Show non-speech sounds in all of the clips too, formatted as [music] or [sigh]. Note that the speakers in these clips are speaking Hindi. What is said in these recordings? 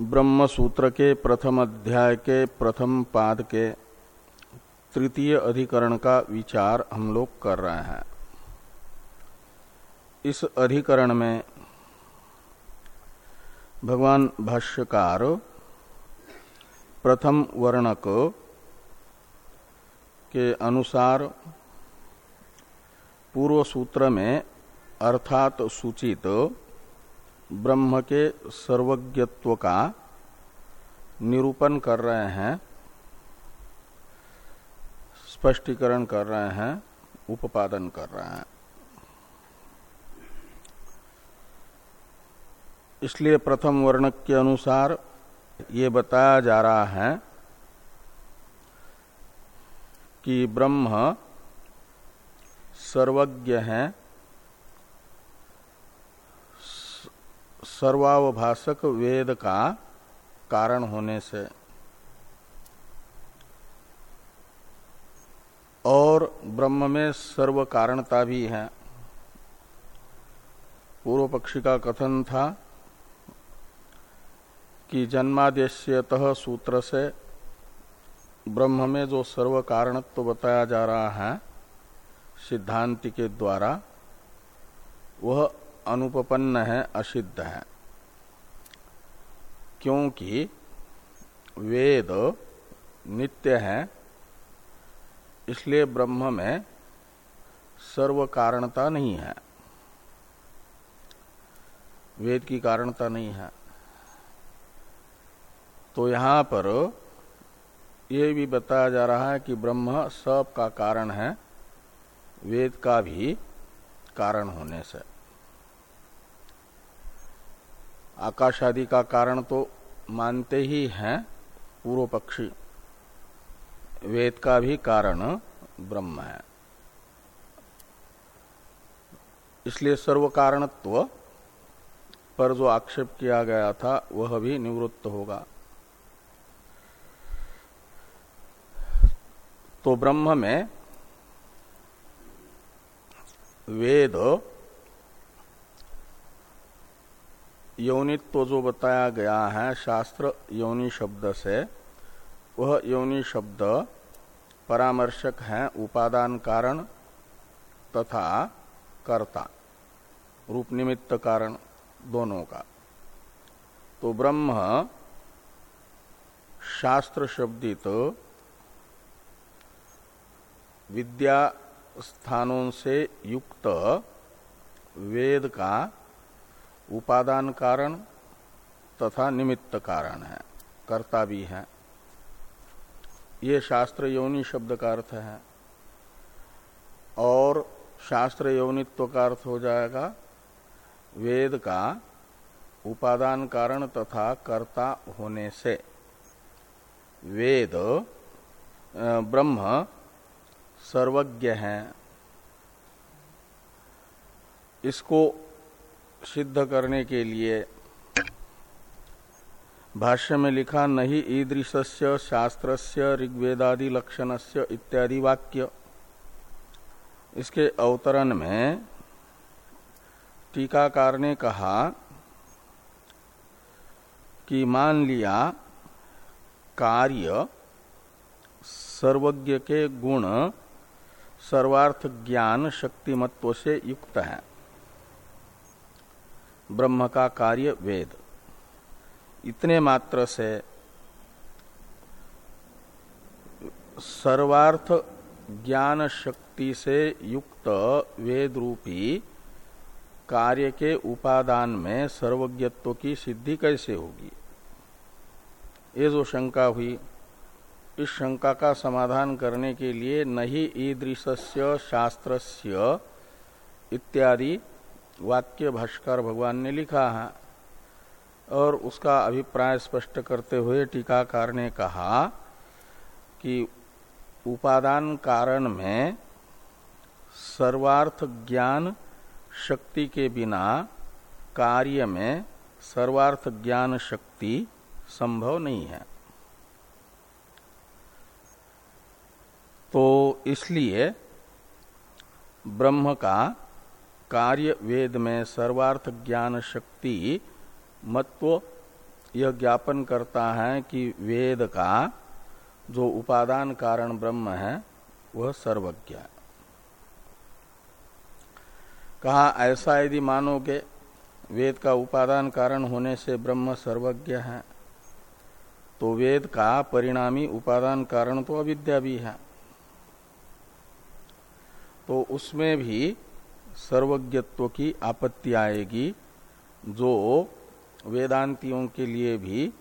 ब्रह्म सूत्र के प्रथम अध्याय के प्रथम पाद के तृतीय अधिकरण का विचार हम लोग कर रहे हैं। इस अधिकरण में भगवान भाष्यकार प्रथम वर्णक के अनुसार पूर्व सूत्र में अर्थात सूचित ब्रह्म के सर्वज्ञत्व का निरूपण कर रहे हैं, स्पष्टीकरण कर रहे हैं उपादन कर रहे हैं। इसलिए प्रथम वर्णक के अनुसार ये बताया जा रहा है कि ब्रह्म सर्वज्ञ है सर्वावभाषक वेद का कारण होने से और ब्रह्म में सर्व कारणता भी है। पूर्व पक्षी का कथन था कि जन्मादेश्यत सूत्र से ब्रह्म में जो सर्व कारणत्व तो बताया जा रहा है सिद्धांति के द्वारा, वह अनुपपन्न है, असिद्ध है। क्योंकि वेद नित्य है, इसलिए ब्रह्म में सर्व कारणता नहीं है। वेद की कारणता नहीं है। तो यहाँ पर यह भी बताया जा रहा है कि ब्रह्म सब का कारण है, वेद का भी कारण होने से। आकाश आदि का कारण तो मानते ही हैं पूर्व पक्षी। वेद का भी कारण ब्रह्म है। इसलिए सर्व कारणत्व पर जो आक्षेप किया गया था, वह भी निवृत्त होगा। तो ब्रह्म में वेद यौनित्व जो बताया गया है, शास्त्र यौनी शब्द से, वह यौनी शब्द परामर्शक है, उपादान कारण तथा कर्ता, रूप निमित्त कारण दोनों का। तो ब्रह्म शास्त्र शब्दित विद्या स्थानों से युक्त वेद का उपादान कारण तथा निमित्त कारण है। कर्ता भी है। ये शास्त्र यौनी शब्द का अर्थ है। और शास्त्र यौनित्व का अर्थ हो जाएगा, वेद का उपादान कारण तथा कर्ता होने से। वेद ब्रह्म सर्वज्ञ है। इसको सिद्ध करने के लिए। भाष्य में लिखा, नहीं ईदृशस्य, शास्त्रस्य ऋग्वेदादि लक्षणस्य इत्यादि वाक्य। इसके अवतरण में टीकाकार ने कहा कि मान लिया, कार्य सर्वज्ञ के गुण सर्वार्थ ज्ञान शक्तिमत्व से युक्त है। ब्रह्म का कार्य वेद। इतने मात्र से सर्वार्थ ज्ञान शक्ति से युक्त वेद रूपी कार्य के उपादान में सर्वज्ञत्व की सिद्धि कैसे होगी? ये जो शंका हुई, इस शंका का समाधान करने के लिए नहीं ईदृश्य शास्त्रस्य इत्यादि वाक्य भाष्कर भगवान ने लिखा है और उसका अभिप्राय स्पष्ट करते हुए टीकाकार ने कहा कि उपादान कारण में सर्वार्थ ज्ञान शक्ति के बिना कार्य में सर्वार्थ ज्ञान शक्ति संभव नहीं है। तो इसलिए ब्रह्म का कार्य वेद में सर्वार्थ ज्ञान शक्ति मत्व यह ज्ञापन करता है कि वेद का जो उपादान कारण ब्रह्म है, वह सर्वज्ञ है। कहा, ऐसा यदि मानोगे वेद का उपादान कारण होने से ब्रह्म सर्वज्ञ है तो वेद का परिणामी उपादान कारण तो अविद्या भी है। तो उसमें भी सर्वज्ञत्व की आपत्ति आएगी, जो वेदांतियों के लिए भी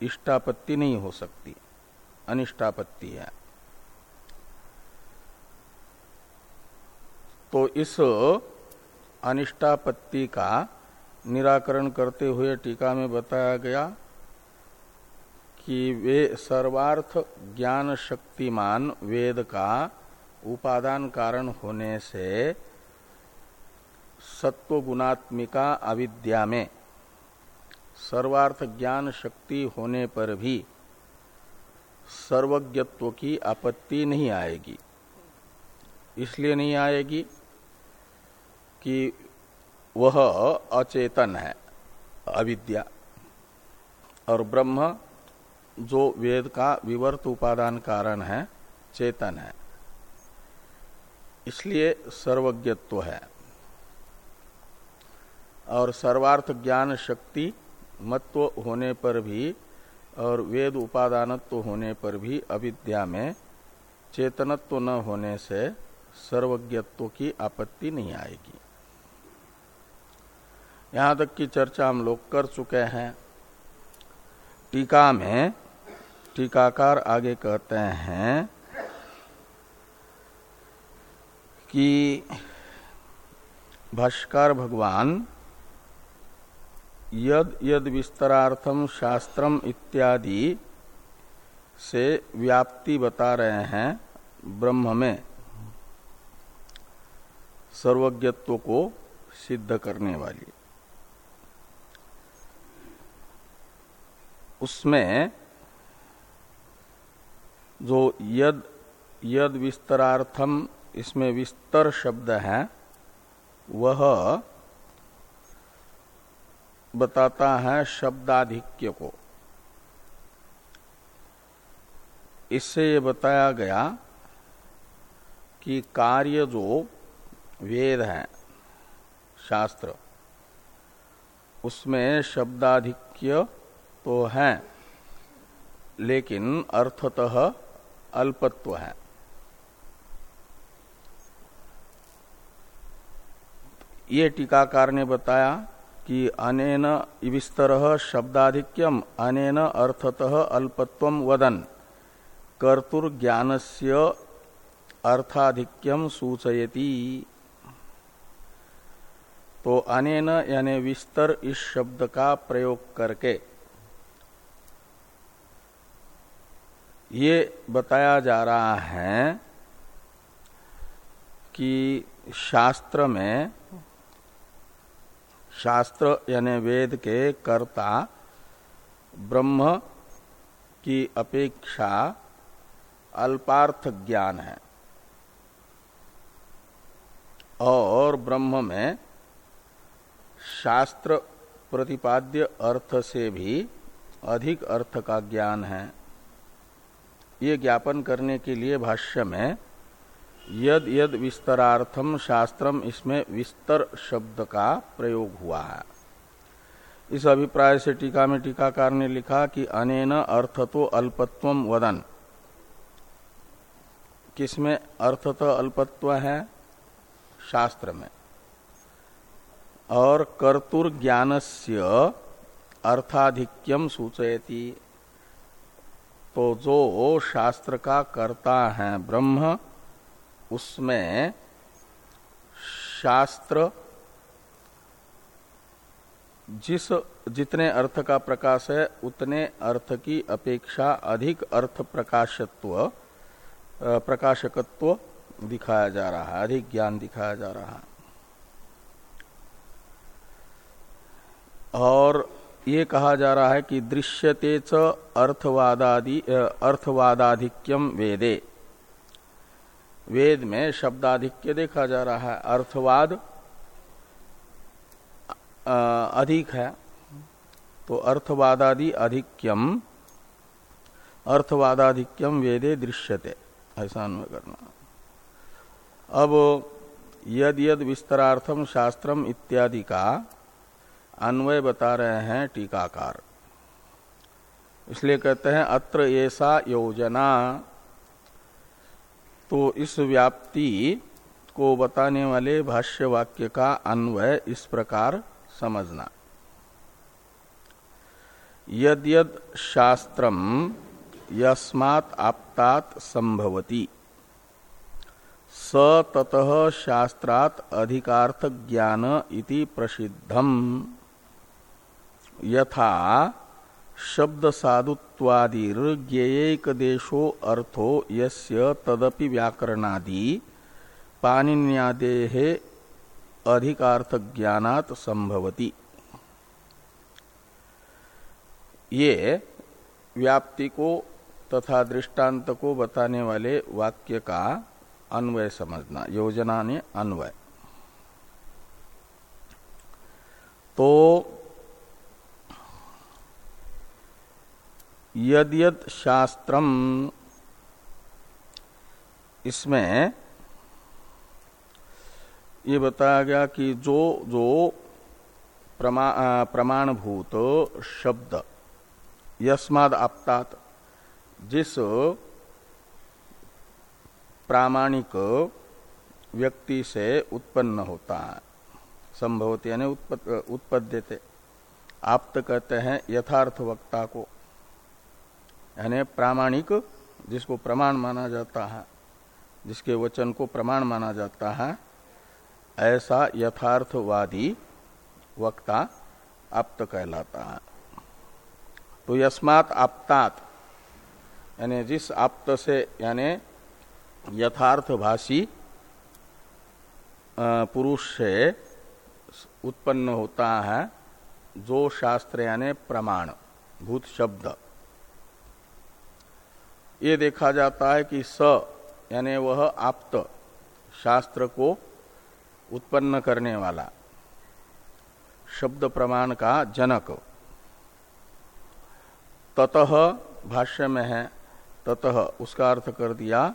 इष्टापत्ति नहीं हो सकती, अनिष्टापत्ति है। तो इस अनिष्टापत्ति का निराकरण करते हुए टीका में बताया गया कि वे सर्वार्थ ज्ञान शक्तिमान वेद का उपादान कारण होने से सत्व गुणात्मिका अविद्या में सर्वार्थ ज्ञान शक्ति होने पर भी सर्वज्ञत्व की आपत्ति नहीं आएगी। इसलिए नहीं आएगी कि वह अचेतन है, अविद्या। और ब्रह्म जो वेद का विवर्त उपादान कारण है, चेतन है। इसलिए सर्वज्ञत्व है। और सर्वार्थ ज्ञान शक्ति मत्व होने पर भी और वेद उपादानत्व होने पर भी अविद्या में चेतनत्व न होने से सर्वज्ञत्व की आपत्ति नहीं आएगी। यहाँ तक की चर्चा हम लोग कर चुके हैं। टीका में टीकाकार आगे कहते हैं कि भाष्कर भगवान यद यद विस्तरार्थम शास्त्रम इत्यादि से व्याप्ति बता रहे हैं ब्रह्म में, सर्वज्ञत्व को सिद्ध करने वाली। उसमें जो यद यद विस्तरार्थम इसमें विस्तर शब्द है, वह बताता है शब्दाधिक्य को। इससे ये बताया गया कि कार्य जो वेद है, शास्त्र, उसमें शब्दाधिक्य तो है, लेकिन अर्थतः अल्पत्व है। ये टीकाकार ने बताया कि अनेन विस्तर शब्दाधिक्यम, अनेन अर्थतः अल्पत्व वदन। कर्तुर्ज्ञानस्य अर्थाधिक्यम सूचयति। तो अनेन यानी विस्तर इस शब्द का प्रयोग करके। ये बताया जा रहा है कि शास्त्र में शास्त्र यानी वेद के कर्ता ब्रह्म की अपेक्षा अल्पार्थ ज्ञान है। और ब्रह्म में शास्त्र प्रतिपाद्य अर्थ से भी अधिक अर्थ का ज्ञान है। ये ज्ञापन करने के लिए भाष्य में यद यद विस्तरार्थम शास्त्रम इसमें विस्तर शब्द का प्रयोग हुआ है। इस अभिप्राय से टीका में टीकाकार ने लिखा कि अनेन अर्थ तो अल्पत्व वदन। किसमें अर्थ तो अल्पत्व है? शास्त्र में। और कर्तुर ज्ञानस्य अर्थाधिक्यम सूचयती। तो जो शास्त्र का कर्ता है ब्रह्म उसमें शास्त्र जिस जितने अर्थ का प्रकाश है, उतने अर्थ की अपेक्षा अधिक अर्थ प्रकाशत्व प्रकाशकत्व दिखाया जा रहा है, अधिक ज्ञान दिखाया जा रहा है। और ये कहा जा रहा है कि दृश्यते च अर्थवादादि अर्थवादाधिक्यम वेदे। वेद में शब्दाधिक्य देखा जा रहा है, अर्थवाद अधिक है तो अर्थवादादि अधिक्यम, अर्थवादाधिक्यम वेदे दृश्यते, ऐसा अन्वय करना। अब यद यद विस्तरार्थम शास्त्रम इत्यादि का अन्वय बता रहे हैं टीकाकार। इसलिए कहते हैं अत्र ऐसा योजना तो इस व्याप्ति को बताने वाले भाष्य वाक्य का अन्वय इस प्रकार समझना। यद यद शास्त्रम यस्मात् आपतात संभवती। स ततः शास्त्रात अधिकार्थ ज्ञान इति प्रसिद्धम। यथा शब्द साधुत्वादिर ज्ञेयक देशो अर्थो यस्य तदपि व्याकरणादि पाणिन्यादे अधिकार्थ ज्ञानात संभवती ये व्याप्ति को तथा दृष्टांत को बताने वाले वाक्य का अन्वय समझना योजना ने अन्वय। तो यद यद शास्त्रम इसमें ये बताया गया कि जो जो प्रमा, प्रमाणभूत शब्द यस्माद आपतात जिस प्रामाणिक व्यक्ति से उत्पन्न होता है संभवत यानी उत्पद्यते आप तो कहते हैं यथार्थ वक्ता को। यानी प्रामाणिक, जिसको प्रमाण माना जाता है, जिसके वचन को प्रमाण माना जाता है, ऐसा यथार्थवादी वक्ता आप्त कहलाता है। तो यस्मात आपतात, यानी जिस आप्त से, यानी यथार्थभाषी पुरुष से उत्पन्न होता है, जो शास्त्र, यानी प्रमाण, भूत शब्द। ये देखा जाता है कि स यानी वह आप्त शास्त्र को उत्पन्न करने वाला। शब्द प्रमाण का जनक। ततः भाष्य में है, ततः उसका अर्थ कर दिया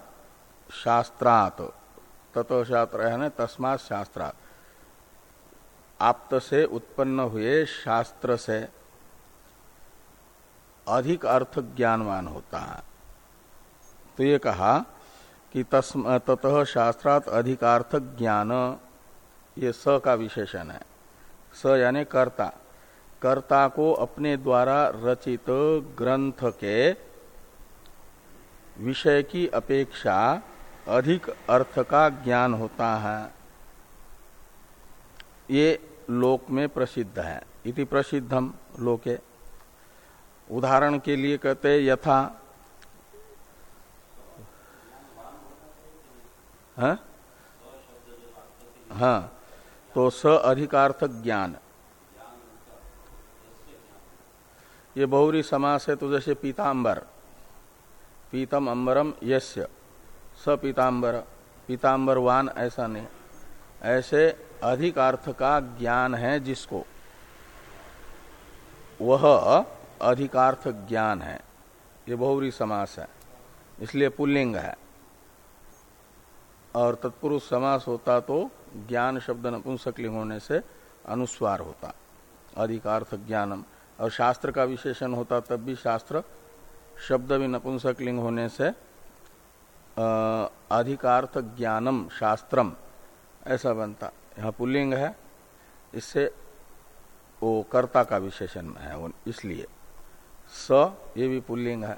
शास्त्रात। तत्व शास्त्र है ना, तस्मात शास्त्रात। आप्त से उत्पन्न हुए शास्त्र से अधिक अर्थ ज्ञानवान होता है। तो ये कहा कि ततः शास्त्रात अधिकार्थ ज्ञान ये स का विशेषण है। स यानी कर्ता। कर्ता को अपने द्वारा रचित ग्रंथ के विषय की अपेक्षा अधिक अर्थ का ज्ञान होता है। ये लोक में प्रसिद्ध है। इति प्रसिद्धम लोके। उदाहरण के लिए कहते यथा हाँ? हाँ। तो स अधिकार्थ ज्ञान। ये बहुरी समास है तो जैसे पीताम्बर पीतम अंबरम यस्य। स पीताम्बर पीताम्बरवान ऐसा नहीं। ऐसे अधिकार्थ का ज्ञान है जिसको। वह अधिकार्थ ज्ञान है। ये बहुरी समास है। इसलिए पुल्लिंग है। और तत्पुरुष समास होता तो ज्ञान शब्द नपुंसकलिंग होने से अनुस्वार होता। अधिकार्थ ज्ञानम। और शास्त्र का विशेषण होता तब भी शास्त्र शब्द भी नपुंसकलिंग होने से अधिकार्थ ज्ञानम, शास्त्रम, ऐसा बनता। यहाँ पुल्लिंग है। इससे वो कर्ता का विशेषण है इसलिए। स, ये भी पुल्लिंग है।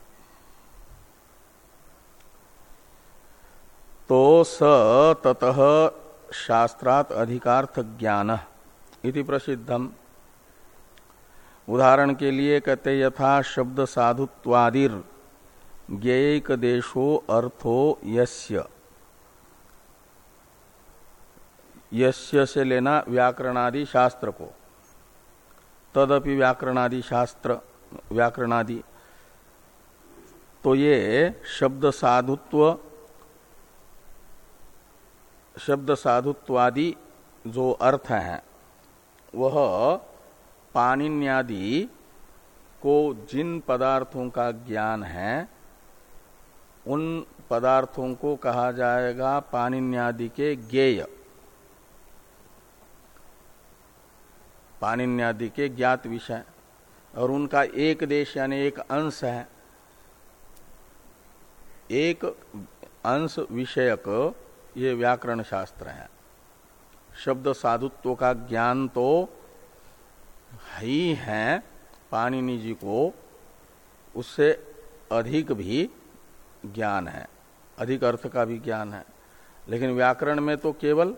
तो स ततः शास्त्रात अधिकार्थ ज्ञान इति प्रसिद्धम। उदाहरण के लिए कहते यथा शब्द साधुत्वादिर ज्ञेयक देशो अर्थो यस्य। यस्य से लेना व्याकरणादि शास्त्र को। तदपि व्याकरणादि शास्त्र, व्याकरणादि। तो ये शब्द साधुत्व शब्द साधुत्वादि जो अर्थ है, वह पाणिन्यादि को जिन पदार्थों का ज्ञान है, उन पदार्थों को कहा जाएगा पानिन्यादि के ज्ञेय। पानिन्यादि के ज्ञात विषय। और उनका एक देश यानी एक अंश है। एक अंश विषयक ये व्याकरण शास्त्र है। शब्द साधुत्व का ज्ञान तो ही है पाणिनि जी को उससे अधिक भी ज्ञान है, अधिक अर्थ का भी ज्ञान है। लेकिन व्याकरण में तो केवल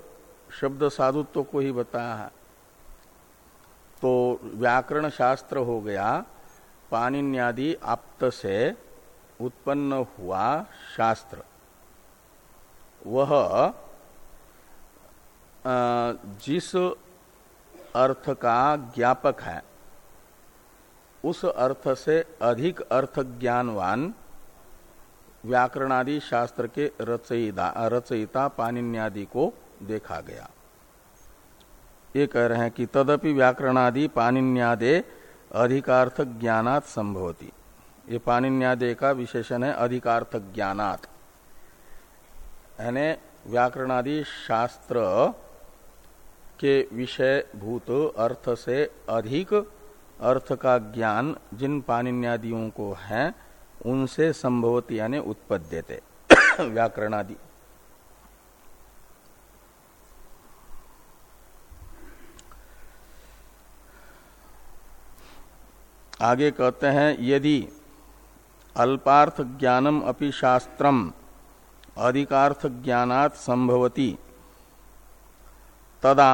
शब्द साधुत्व को ही बताया है। तो व्याकरण शास्त्र हो गया पानिन्यादि आप्त से उत्पन्न हुआ शास्त्र। वह जिस अर्थ का ज्ञापक है, उस अर्थ से अधिक अर्थ ज्ञानवान व्याकरणादि शास्त्र के रचयिता रचयिता पानिन्यादि को देखा गया। ये कह रहे हैं कि तदपि व्याकरणादि पानिन्यादे अधिकार्थ ज्ञानात संभवती। ये पानिन्यादे का विशेषण है अधिकार्थ ज्ञानात यानी व्याकरणादि शास्त्र के विषय भूत अर्थ से अधिक अर्थ का ज्ञान जिन पानिन्यादियों को है, उनसे संभवत यानी उत्पद्यते। [coughs] व्याकरणादि। आगे कहते हैं, यदि अल्पार्थ ज्ञानम अपि शास्त्रम अधिकार्थ ज्ञानात संभवती तदा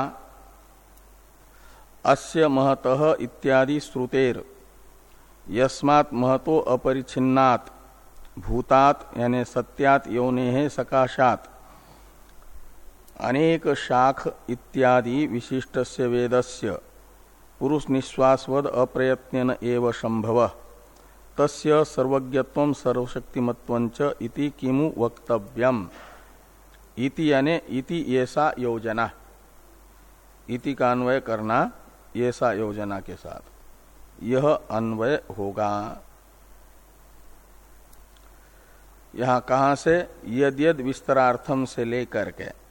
अस्य महतः इत्यादि श्रुतेर, यस्मात् महतो अपरिछिन्नात भूतात यानी सत्यात योने सकाशात। अनेक शाख इत्यादि विशिष्टस्य वेदस्य पुरुष निश्वासवद अप्रयत्न एव संभव तस्य सर्वज्ञत्व सर्वशक्तिमत्व इति किमु वक्तव्यम? इति यानी इति ऐसा योजना। इति का अन्वय करना ऐसा योजना के साथ। यह अन्वय होगा। यहाँ कहा से? यद यद विस्तरार्थम से लेकर के।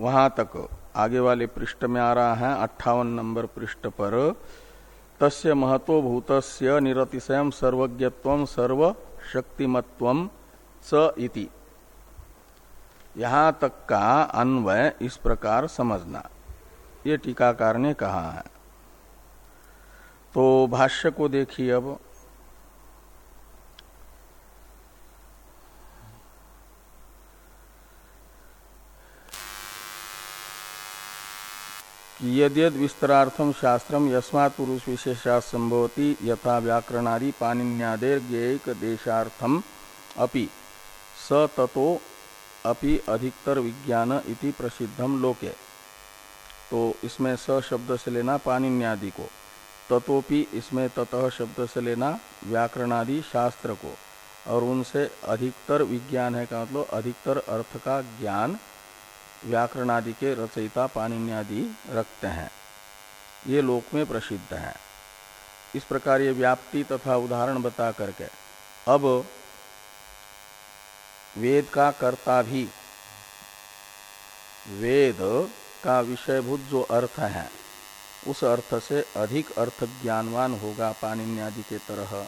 वहाँ तक आगे वाले पृष्ठ में आ रहा है, अट्ठावन नंबर पृष्ठ पर। तस्य महतो भूतस्य निरतिशय सर्वज्ञत्व सर्वशक्तिमत्व स इति। यहाँ तक का अन्वय इस प्रकार समझना। ये टीकाकार ने कहा है। तो भाष्य को देखिए अब। यद्यद विस्तरार्थम शास्त्रम यस्मात् पुरुष विशेषा संभवती यथा व्याकरणादि पानिन्यादेर ज्ञेयक देशार्थम अपि। स ततो अपि अधिकतर विज्ञान इति प्रसिद्धम लोके। तो इसमें स शब्द से लेना पानिन्यादि को ततोपि इसमें ततः शब्द से लेना व्याकरणादि शास्त्र को और उनसे अधिकतर विज्ञान है का मतलब अधिकतर अर्थ का ज्ञान व्याकरण आदि के रचयिता पाणिन्यादि रखते हैं। ये लोक में प्रसिद्ध हैं। इस प्रकार ये व्याप्ति तथा उदाहरण बता करके अब वेद का कर्ता भी वेद का विषयभूत जो अर्थ है, उस अर्थ से अधिक अर्थ ज्ञानवान होगा पाणिन्यादि के तरह।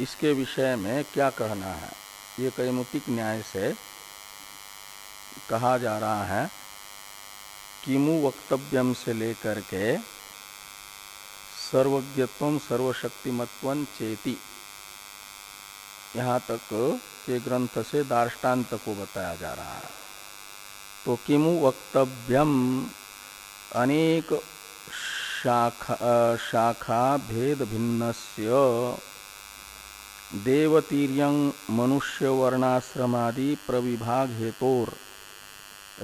इसके विषय में क्या कहना है? ये कैमुतिक न्याय से कहा जा रहा है, किमु वक्तव्यम से लेकर के सर्वज्ञत्व सर्वशक्तिमत्व चेती। यहाँ तक के ग्रंथ से दार्टान्त को बताया जा रहा है। तो किमु वक्तव्यम अनेक शाखा शाखा भेद भिन्नस्य देवतीर्यं मनुष्य वर्णाश्रमादि प्रविभाग हेतोर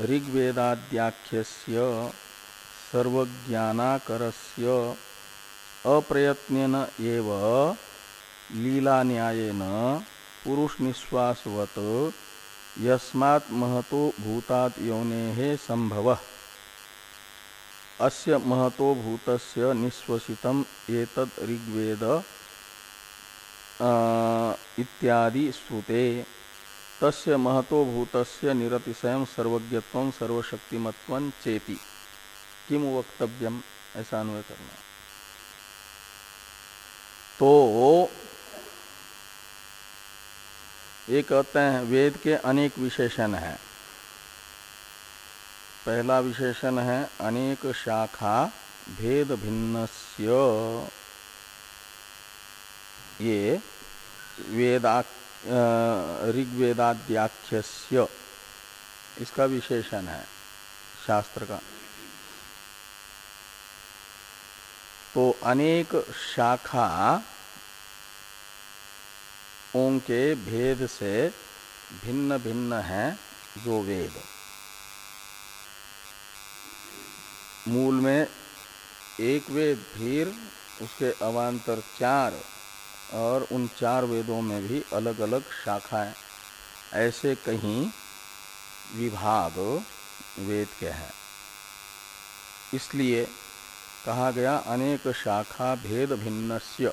ऋग्वेदाद्याख्यस्य सर्वज्ञानाकरस्य अप्रयत्न एव लीला न्यायेन पुरुष निश्वासवत यस्मात् महतो भूतात योने संभव अस्य महतो भूतस्य निश्वसितम एतद ऋग्वेद इत्यादि श्रुते। तस्य महतो भूतस्य निरतिशय सर्वज्ञत्व, सर्वशक्तिमत्व चेति। किम वक्तव्यम? ऐसा अन्वय करना तो ये कहते हैं, वेद के अनेक विशेषण हैं। पहला विशेषण है, अनेक शाखा भेद भिन्न ये वेदा ऋग्वेदाद्याख्य इसका विशेषण है शास्त्र का। तो अनेक शाखा ओं के भेद से भिन्न भिन्न है जो वेद। मूल में एक वेद फिर, उसके अवान्तर चार और उन चार वेदों में भी अलग अलग शाखाएँ। ऐसे कहीं विभाग वेद के हैं। इसलिए कहा गया अनेक शाखा भेद भिन्नस्य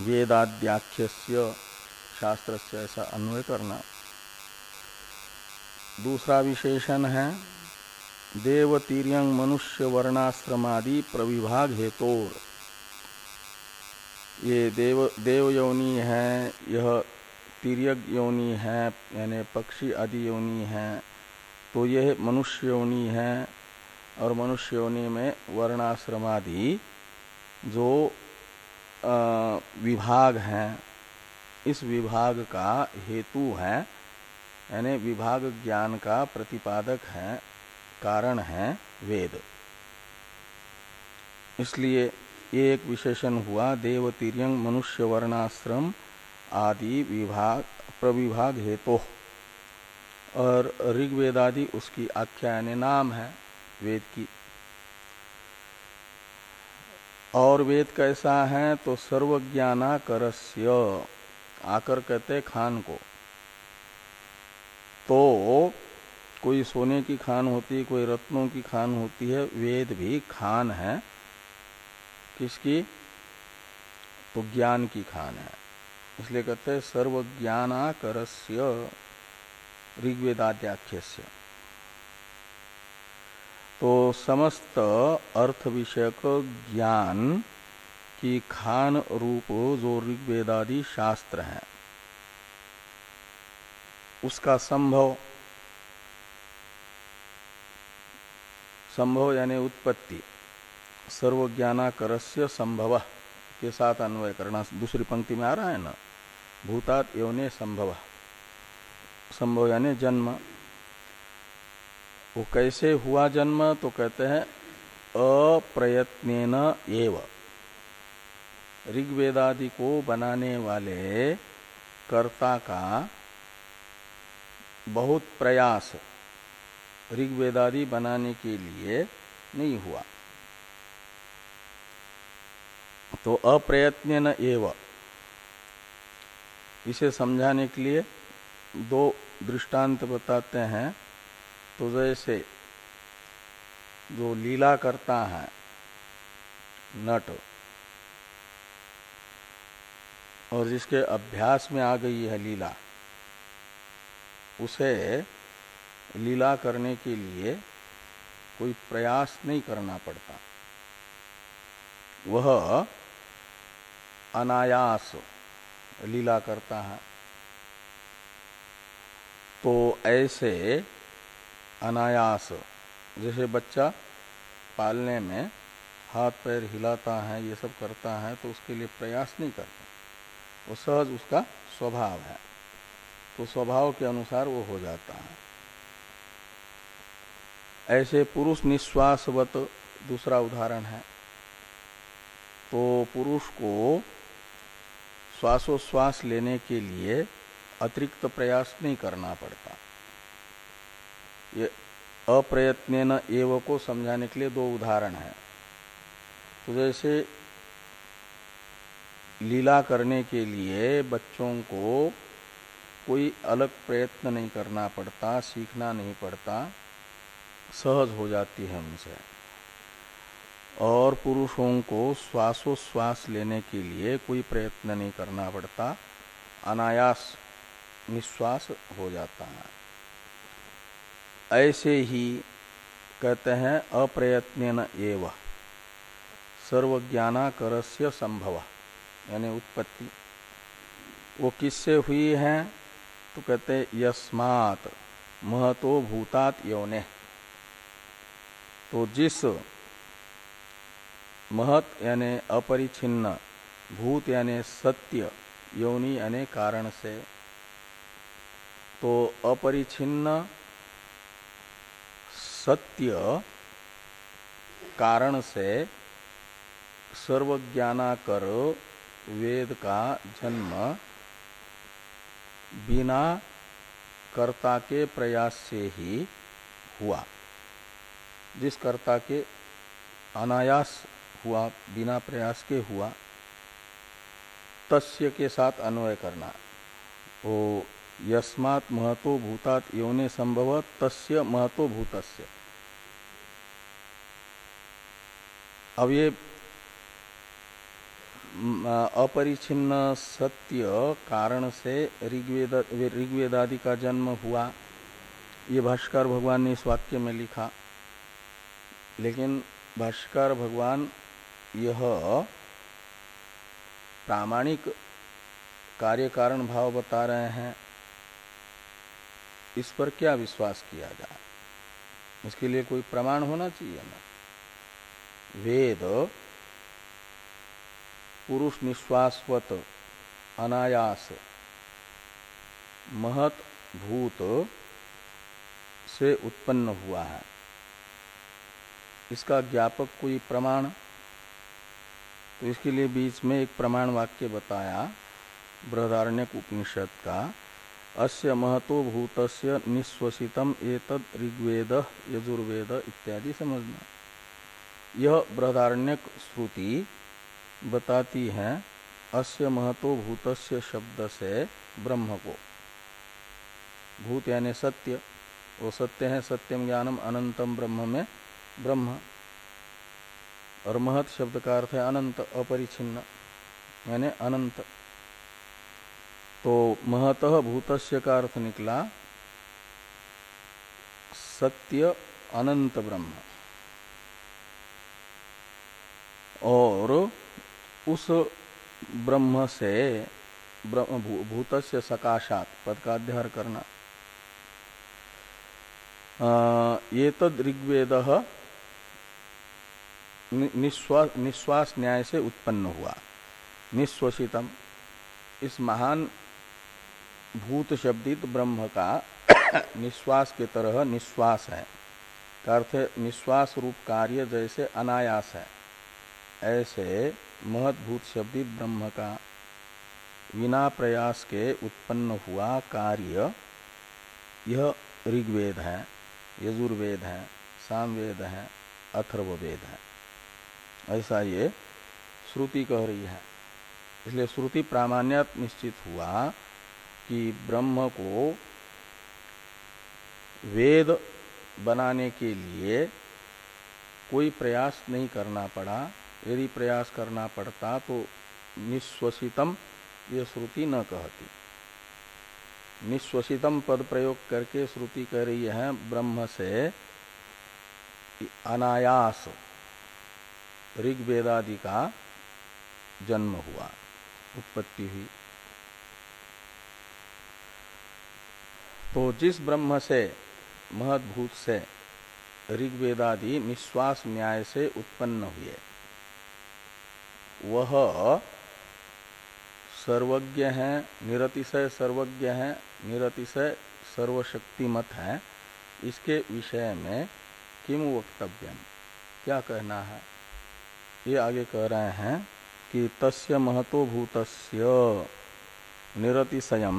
वेदाद्याख्य शास्त्र से ऐसा अन्वय करना। दूसरा विशेषण है देवतीर्यंग मनुष्य वर्णाश्रमादि प्रविभाग हेतोर। ये देव देव योनि है यह तिरक योनि है यानी पक्षी आदि योनि है। तो यह मनुष्य योनि है और मनुष्य योनि में वर्णाश्रमादि जो आ, विभाग हैं इस विभाग का हेतु है यानी विभाग ज्ञान का प्रतिपादक है कारण है वेद। इसलिए ये एक विशेषण हुआ देव तिरंग मनुष्य वर्णाश्रम आदि विभाग, प्रविभाग हेतु। और ऋग्वेदादि उसकी आख्या यानी नाम है, वेद की। और वेद कैसा है तो सर्वज्ञाना करस्य आकर कहते खान को। तो कोई सोने की खान होती, कोई रत्नों की खान होती है, वेद भी खान है। किसकी? तो ज्ञान की खान है। इसलिए कहते हैं, सर्वज्ञानाकरस्य ऋग्वेदाद्याख्य तो समस्त अर्थ विषयक ज्ञान की खान रूप जो ऋग्वेदादि शास्त्र है, उसका संभव संभव यानी उत्पत्ति सर्वज्ञानाकरस्य संभव के साथ अन्वय करना। दूसरी पंक्ति में आ रहा है ना? भूतात एवने संभव। संभव यानी जन्म। वो कैसे हुआ जन्म? तो कहते हैं अप्रयत्न एव। ऋग्वेदादि को बनाने वाले कर्ता का बहुत प्रयास ऋग्वेदादि बनाने के लिए नहीं हुआ। तो अप्रयत्न न एव। इसे समझाने के लिए दो दृष्टांत बताते हैं। तो जैसे जो लीला करता है, नट, और जिसके अभ्यास में आ गई है लीला, उसे लीला करने के लिए कोई प्रयास नहीं करना पड़ता। वह अनायास लीला करता है। तो ऐसे अनायास, जैसे बच्चा पालने में हाथ पैर हिलाता है, ये सब करता है तो उसके लिए प्रयास नहीं करता। वो सहज उसका स्वभाव है। तो स्वभाव के अनुसार वो हो जाता है। ऐसे पुरुष निश्वासवत दूसरा उदाहरण है। तो पुरुष को श्वासोश्वास लेने के लिए अतिरिक्त प्रयास नहीं करना पड़ता। ये अप्रयत्न एव को समझाने के लिए दो उदाहरण है। तो जैसे लीला करने के लिए बच्चों को कोई अलग प्रयत्न नहीं करना पड़ता, सीखना नहीं पड़ता, सहज हो जाती है उनसे। और पुरुषों को श्वासोश्वास लेने के लिए कोई प्रयत्न नहीं करना पड़ता। अनायास निश्वास हो जाता है। ऐसे ही कहते हैं अप्रयत्न एव। सर्वज्ञानाकरस्य संभव, यानी उत्पत्ति। वो किससे हुई है? तो कहते यस्मात महतो भूतात योने। तो जिस महत यानी अपरिछिन्न भूत यानी सत्य, योनि यानी कारण से। तो अपरिछिन्न सत्य, कारण से सर्वज्ञानाकर वेद का जन्म बिना कर्ता के प्रयास से ही हुआ। जिस कर्ता के अनायास हुआ, बिना प्रयास के हुआ, तस्य के साथ अन्वय करना। वो यस्मात् महतो भूतात योने संभव तस्य महतो भूतस्य। अब ये अपरिचिन्न सत्य कारण से ऋग्वेद, ऋग्वेदादि का जन्म हुआ, ये भाष्कर भगवान ने इस वाक्य में लिखा। लेकिन भाष्कर भगवान यह प्रामाणिक कार्य कारण भाव बता रहे हैं। इस पर क्या विश्वास किया जाए? इसके लिए कोई प्रमाण होना चाहिए ना? वेद पुरुष निश्वासवत, अनायास, महत भूत से उत्पन्न हुआ है। इसका ज्ञापक कोई प्रमाण तो इसके लिए बीच में एक प्रमाण वाक्य बताया, बृहदारण्यक उपनिषद का, अस्य महतो भूतस्य निश्वसितम एतद ऋग्वेद, यजुर्वेद इत्यादि समझना। यह बृहदारण्यक श्रुति बताती है, अस्य महतो भूतस्य शब्द से ब्रह्म को। भूत यानी सत्य वो सत्य है सत्यम ज्ञानम अनंतम ब्रह्म में ब्रह्म। और महत शब्द का अर्थ है अनंत अपरिछिन्न यानी अनंत। तो महत भूतस्य का अर्थ निकला, सत्य अनंत ब्रह्म। और उस ब्रह्म से भूत से सकाशात, पद का अध्ययन करना। ये तद ऋग्वेद निश्वास निश्वास न्याय से उत्पन्न हुआ। निश्वसितम। इस महान भूत शब्दित ब्रह्म का [coughs] निश्वास के तरह निश्वास है। अर्थ निश्वास रूप कार्य जैसे अनायास है। ऐसे महदभूत शब्दित ब्रह्म का बिना प्रयास के उत्पन्न हुआ कार्य यह ऋग्वेद है, यजुर्वेद है, सामवेद है, अथर्ववेद है। ऐसा ये श्रुति कह रही है। इसलिए श्रुति प्रामाण्य निश्चित हुआ कि ब्रह्म को वेद बनाने के लिए कोई प्रयास नहीं करना पड़ा। यदि प्रयास करना पड़ता तो निश्वसितम ये श्रुति न कहती। निश्वसितम पद प्रयोग करके श्रुति कह रही है ब्रह्म से अनायास। ऋग्वेदादि का जन्म हुआ। उत्पत्ति हुई। तो जिस ब्रह्म से, महदभूत से ऋग्वेदादि निश्वास न्याय से उत्पन्न हुए, वह सर्वज्ञ है, निरतिशय सर्वज्ञ है, निरतिशय सर्वशक्तिमत है, इसके विषय में किम वक्तव्यम? क्या कहना है? ये आगे कह रहे हैं कि तस्य महतो निरतिशय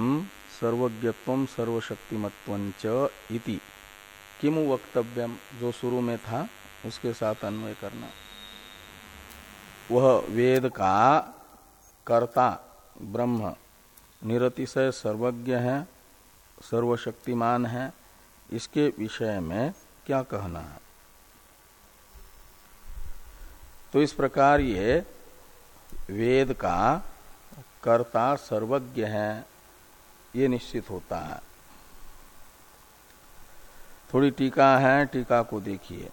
सर्वज्ञत्व सर्वशक्तिमत्व इति। किम वक्तव्यम जो शुरू में था, उसके साथ अन्वय करना। वह वेद का कर्ता, ब्रह्म निरतिशय सर्वज्ञ है, सर्वशक्तिमान है, इसके विषय में क्या कहना है? तो इस प्रकार ये वेद का कर्ता सर्वज्ञ है, ये निश्चित होता है। थोड़ी टीका है, टीका को देखिए।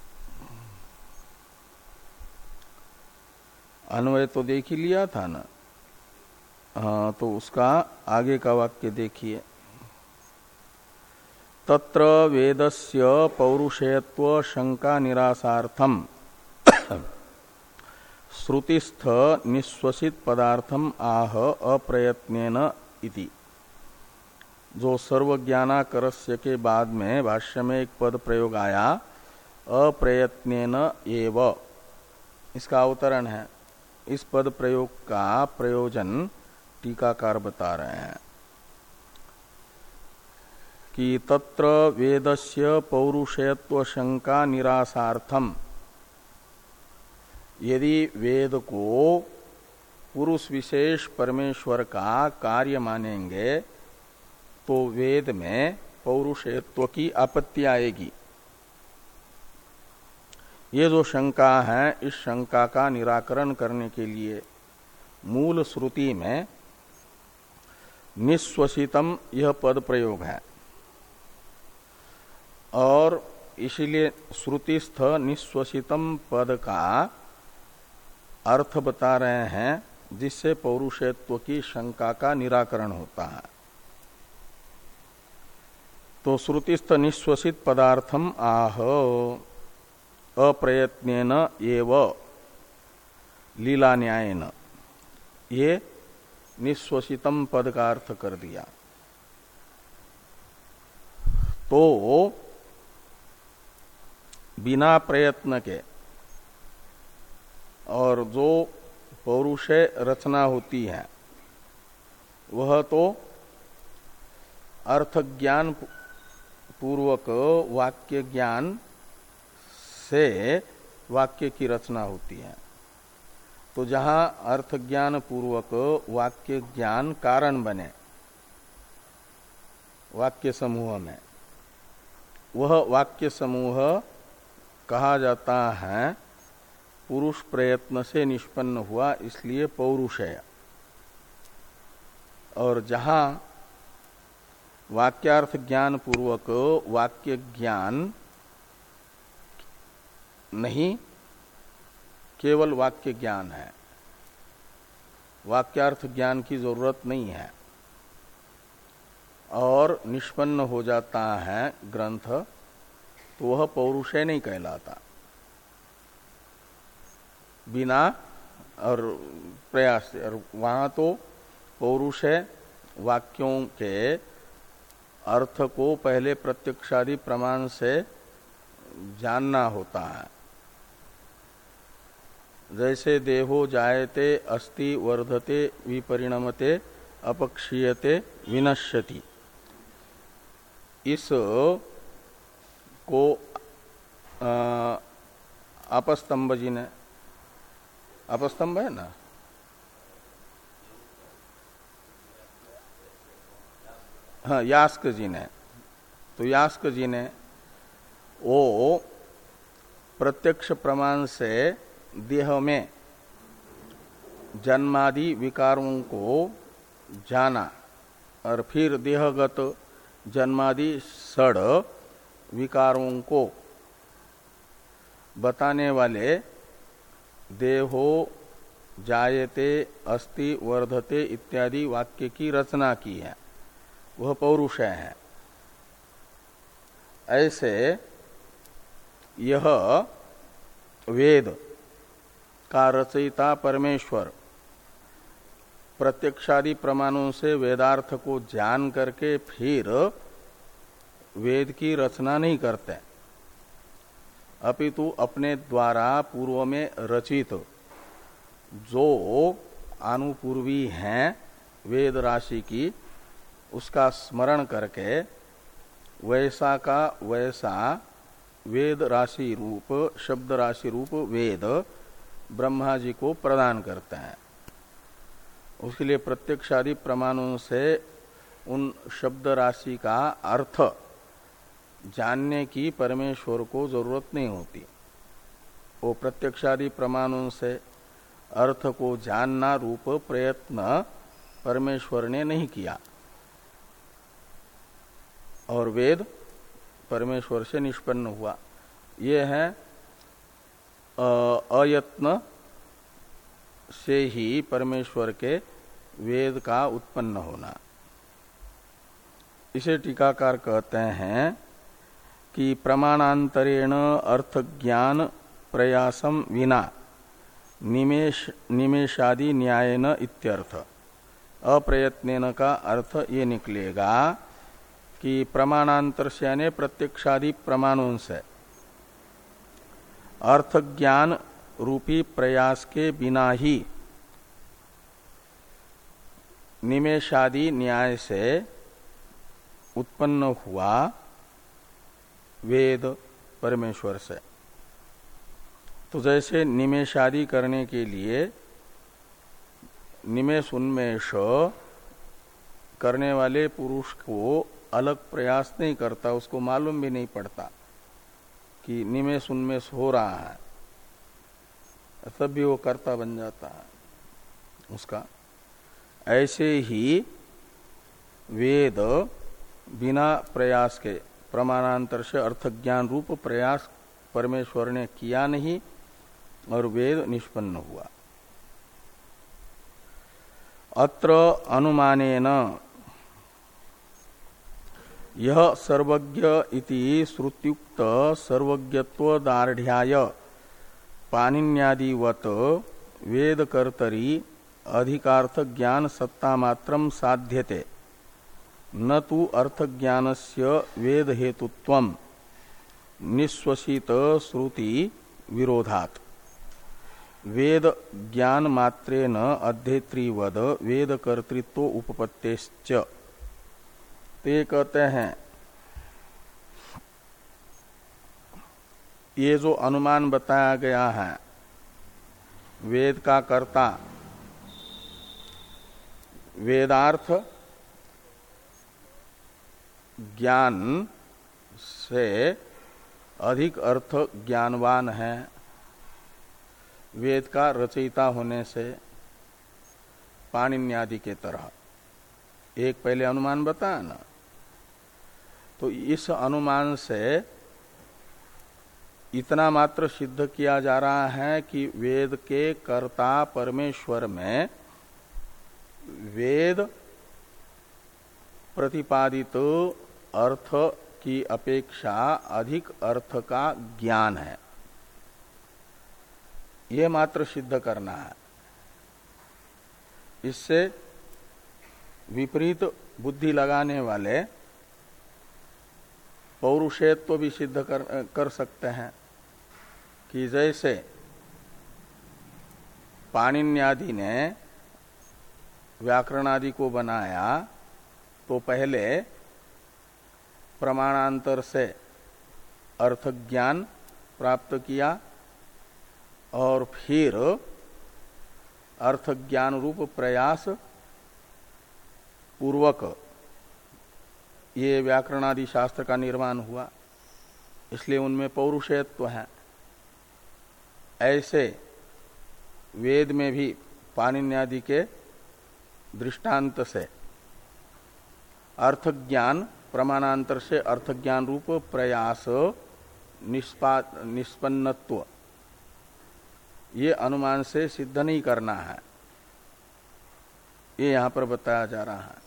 अन्वय तो देख ही लिया था ना? हाँ तो उसका आगे का वाक्य देखिए। तत्र वेदस्य पौरुषेयत्व शंका निरासार्थम। श्रुतिस्थ निश्वसित पदार्थम आह अप्रयत्न इति। जो सर्वज्ञानाकरस्य के बाद में भाष्य में एक पद प्रयोग आया अप्रयत्न एव। इसका अवतरण है। इस पद प्रयोग का प्रयोजन टीकाकार बता रहे हैं कि तत्र वेदस्य पौरुषेयत्व शंका निरासार्थम। यदि वेद को पुरुष विशेष परमेश्वर का कार्य मानेंगे तो वेद में पौरुषेत्व की आपत्ति आएगी। ये जो शंका है, इस शंका का निराकरण करने के लिए मूल श्रुति में निस्वसितम यह पद प्रयोग है। और इसीलिए श्रुतिस्थ निस्वसितम पद का अर्थ बता रहे हैं जिससे पौरुषत्व की शंका का निराकरण होता है। तो श्रुतिस्थ निश्वसित पदार्थम आह अप्रयत्न एव लीला न्यायन ये निश्वसितम पद का अर्थ कर दिया। तो बिना प्रयत्न के और जो पौरुष रचना होती है, वह तो अर्थ ज्ञान पूर्वक वाक्य ज्ञान से वाक्य की रचना होती है। तो जहाँ अर्थ ज्ञान पूर्वक वाक्य ज्ञान कारण बने, वाक्य समूह में, वह वाक्य समूह कहा जाता है पुरुष प्रयत्न से निष्पन्न हुआ, इसलिए पौरुष है। और जहाँ वाक्यार्थ ज्ञान पूर्वक वाक्य ज्ञान नहीं, केवल वाक्य ज्ञान है। वाक्यार्थ ज्ञान की ज़रूरत नहीं है। और निष्पन्न हो जाता है ग्रंथ तो वह पौरुषय नहीं कहलाता। बिना और प्रयास से। और वहाँ तो पौरुष है, वाक्यों के अर्थ को पहले प्रत्यक्षादि प्रमाण से जानना होता है। जैसे देहो जायते, अस्ति वर्धते, विपरिणमते, अपक्षीयते, विनश्यति। इस को अपस्तंभ जी ने अपस्तंभ है ना? हाँ यास्क जी ने। तो यास्क जी ने वो प्रत्यक्ष प्रमाण से देह में जन्मादि विकारों को जाना और फिर देहगत जन्मादि सड़ विकारों को बताने वाले देहो जायते, अस्ति, वर्धते इत्यादि वाक्य की रचना की है। वह पौरुष है। ऐसे यह वेद का रचयिता परमेश्वर प्रत्यक्षादि प्रमाणों से वेदार्थ को जान करके फिर वेद की रचना नहीं करते। अपितु अपने द्वारा पूर्व में रचित जो अनुपूर्वी हैं वेद राशि की, उसका स्मरण करके वैसा का वैसा वेद राशि रूप, शब्द राशि रूप वेद ब्रह्मा जी को प्रदान करते हैं। उसके लिए प्रत्यक्षादि प्रमाणों से उन शब्द राशि का अर्थ जानने की परमेश्वर को ज़रूरत नहीं होती। वो प्रत्यक्षादि प्रमाणों से अर्थ को जानना रूप प्रयत्न परमेश्वर ने नहीं किया। और वेद परमेश्वर से निष्पन्न हुआ। ये है अयत्न से ही परमेश्वर के वेद का उत्पन्न होना। इसे टीकाकार कहते हैं कि प्रमाणांतरेण अर्थ ज्ञान प्रयासम विना निमेश निमेशादि न्यायन इत्यर्थ। अप्रयत्न का अर्थ ये निकलेगा कि प्रमाणांतर से यानी प्रत्यक्षादि प्रमाणों से अर्थ ज्ञान रूपी प्रयास के बिना ही निमेशादि न्याय से उत्पन्न हुआ वेद परमेश्वर से। तो जैसे निमेशादि करने के लिए निमेश उन्मेष करने वाले पुरुष को अलग प्रयास नहीं करता, उसको मालूम भी नहीं पड़ता कि निमेश उन्मेष हो रहा है। तब भी वो कर्ता बन जाता है उसका। ऐसे ही वेद बिना प्रयास के प्रमाणांतर से अर्थ ज्ञान रूप प्रयास परमेश्वर ने किया नहीं और वेद निष्पन्न हुआ। अत्र अनुमानेन यह सर्वज्ञ इति श्रुत्युक्त सर्वज्ञत्वदार्ढ़्याय पाणिन्यादिवत वेद कर्तरी अधिकार्थ ज्ञान सत्ता मात्रम साध्यते। न तो अर्थ ज्ञान से वेद हेतुत्व निश्वसित श्रुति विरोधात। वेद ज्ञान मात्रेन अध्येत्रीवद वेद कर्तृत्व उपपत्तेश्च। ते कहते हैं, ये जो अनुमान बताया गया है, वेद का कर्ता, वेदार्थ ज्ञान से अधिक अर्थ ज्ञानवान है। वेद का रचयिता होने से पाणिन्यादि के तरह। एक पहले अनुमान बताया ना। तो इस अनुमान से इतना मात्र सिद्ध किया जा रहा है कि वेद के कर्ता परमेश्वर में वेद प्रतिपादित अर्थ की अपेक्षा अधिक अर्थ का ज्ञान है। ये मात्र सिद्ध करना है। इससे विपरीत बुद्धि लगाने वाले पौरुषेत्व भी सिद्ध कर, कर सकते हैं कि जैसे पाणिन्यादि ने व्याकरण आदि को बनाया तो पहले प्रमाणांतर से अर्थ ज्ञान प्राप्त किया और फिर अर्थ ज्ञान रूप प्रयास पूर्वक ये व्याकरणादि शास्त्र का निर्माण हुआ। इसलिए उनमें पौरुषेत्व है। ऐसे वेद में भी पाणिन्यादि के दृष्टांत से अर्थ ज्ञान प्रमाणांतर से अर्थ ज्ञान रूप प्रयास निष्पन्नत्व। ये अनुमान से सिद्ध नहीं करना है। ये यहाँ पर बताया जा रहा है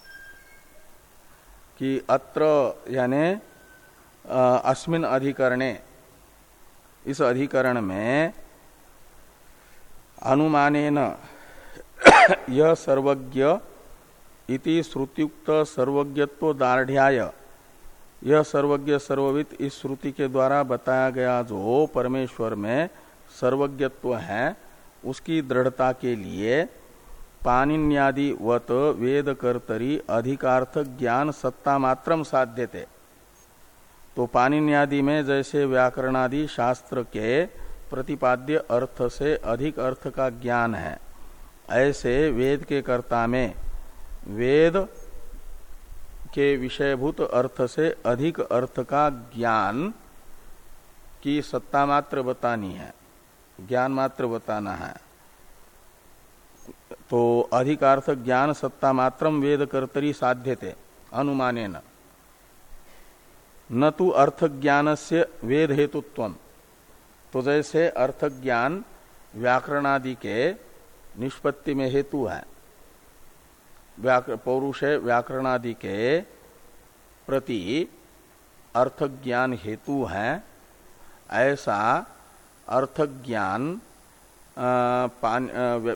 कि अत्र यानी अस्मिन अधिकरणे, इस अधिकरण में अनुमानेन यह सर्वज्ञ इति श्रुतियुक्त सर्वज्ञत्व दार्ढ़ यह सर्वज्ञ सर्ववित इस श्रुति के द्वारा बताया गया जो परमेश्वर में सर्वज्ञत्व है, उसकी दृढ़ता के लिए पानिन्यादि वत वेद कर्तरी अधिकार्थ ज्ञान सत्ता मात्रम साध्य थे। तो पानिन्यादि में जैसे व्याकरणादि शास्त्र के प्रतिपाद्य अर्थ से अधिक अर्थ का ज्ञान है, ऐसे वेद के कर्ता में वेद के विषयभूत अर्थ से अधिक अर्थ का ज्ञान की सत्ता मात्र बतानी है, ज्ञान मात्र बताना है। तो अधिकार्थ ज्ञान सत्ता मात्रम वेद कर्तरी साध्य थे अनुमाने न तो अर्थ ज्ञान से वेद हेतुत्व तो जैसे अर्थ ज्ञान व्याकरणादि के निष्पत्ति में हेतु है। पौरुष व्याकरणादि के प्रति अर्थ ज्ञान हेतु है, ऐसा अर्थ ज्ञान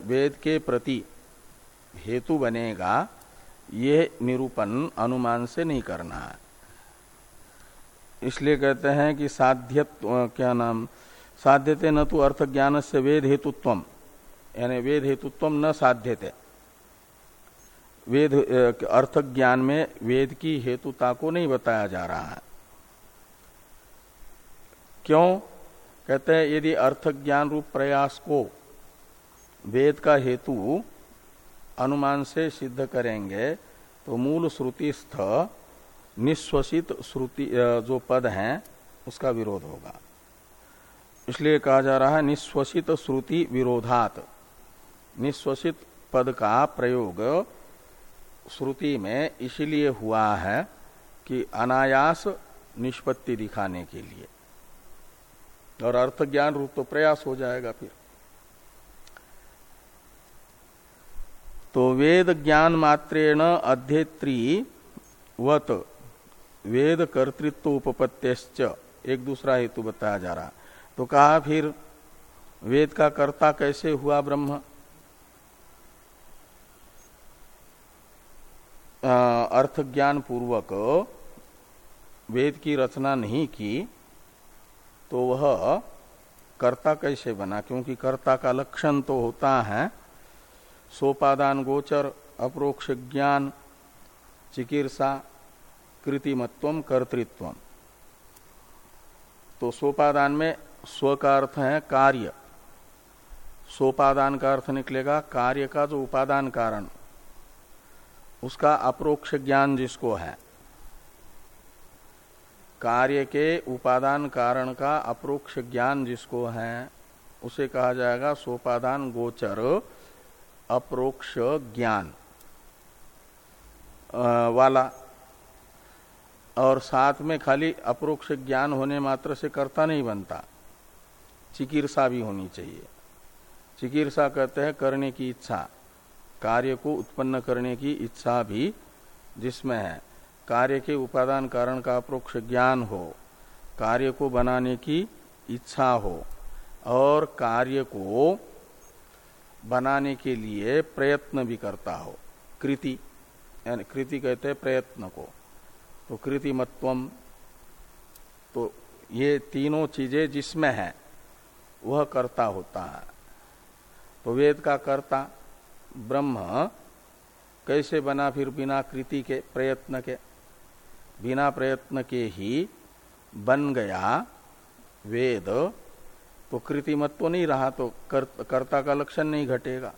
वेद के प्रति हेतु बनेगा, ये निरूपण अनुमान से नहीं करना है। इसलिए कहते हैं कि साध्य क्या नाम, साध्यते न तो अर्थ ज्ञान से वेद हेतुत्व यानी वेद हेतुत्व न साध्यते। वेद अर्थ ज्ञान में वेद की हेतुता को नहीं बताया जा रहा है। क्यों? कहते हैं, यदि अर्थ ज्ञान रूप प्रयास को वेद का हेतु अनुमान से सिद्ध करेंगे तो मूल श्रुतिस्थ निश्वसित श्रुति जो पद हैं, उसका विरोध होगा। इसलिए कहा जा रहा है निश्वसित श्रुति विरोधात। निश्वसित पद का प्रयोग श्रुति में इसलिए हुआ है कि अनायास निष्पत्ति दिखाने के लिए। और अर्थ ज्ञान रूप तो प्रयास हो जाएगा फिर। तो वेद ज्ञान मात्रेण अध्येत्री वत वेद कर्तृत्व उपपत्तिश्च एक दूसरा हेतु बताया जा रहा। तो कहा फिर, वेद का कर्ता कैसे हुआ ब्रह्म? अर्थ ज्ञान पूर्वक वेद की रचना नहीं की तो वह कर्ता कैसे बना? क्योंकि कर्ता का लक्षण तो होता है। सोपादान गोचर, अप्रोक्ष ज्ञान, चिकित्सा कृतिमत्व कर्तृत्व तो सोपादान में स्व का अर्थ है कार्य। सोपादान का अर्थ निकलेगा कार्य का जो उपादान कारण। उसका अप्रोक्ष ज्ञान जिसको है। कार्य के उपादान कारण का अप्रोक्ष ज्ञान जिसको है, उसे कहा जाएगा सोपादान गोचर, अप्रोक्ष ज्ञान। वाला। और साथ में खाली अप्रोक्ष ज्ञान होने मात्र से कर्ता नहीं बनता। चिकित्सा भी होनी चाहिए। चिकित्सा कहते हैं करने की इच्छा। कार्य को उत्पन्न करने की इच्छा भी जिसमें है। कार्य के उपादान कारण का अप्रोक्ष ज्ञान हो, कार्य को बनाने की इच्छा हो, और कार्य को बनाने के लिए प्रयत्न भी करता हो। कृति, यानी कृति कहते हैं प्रयत्न को। तो कृतिमत्वम तो ये तीनों चीज़ें जिसमें है, वह करता होता है। तो वेद का कर्ता ब्रह्म कैसे बना फिर बिना कृति के प्रयत्न के? बिना प्रयत्न के ही बन गया वेद। तो कृतिमत तो नहीं रहा तो कर, कर्ता का लक्षण नहीं घटेगा।